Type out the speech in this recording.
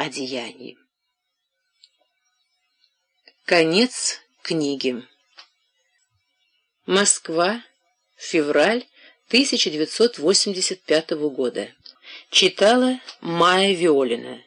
одеянии. Конец книги. Москва, февраль 1985 года. Читала Майя Виолина.